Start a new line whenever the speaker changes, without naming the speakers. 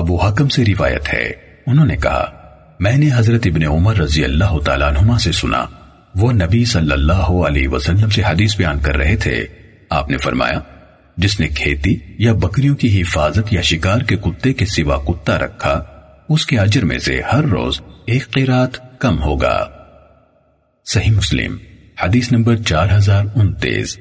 ابو حکم سے روایت ہے۔ انہوں نے کہا، میں نے حضرت ابن عمر رضی اللہ تعالیٰ عنہما سے سنا، وہ نبی صلی اللہ علیہ وسلم سے حدیث بیان کر رہے تھے۔ آپ نے فرمایا، جس نے کھیتی یا بکریوں کی حفاظت یا شکار کے کتے کے سوا کتا رکھا، اس کے اجر میں سے ہر روز ایک قیرات کم ہوگا۔ صحیح مسلم، حدیث نمبر چار ہزار انتیس۔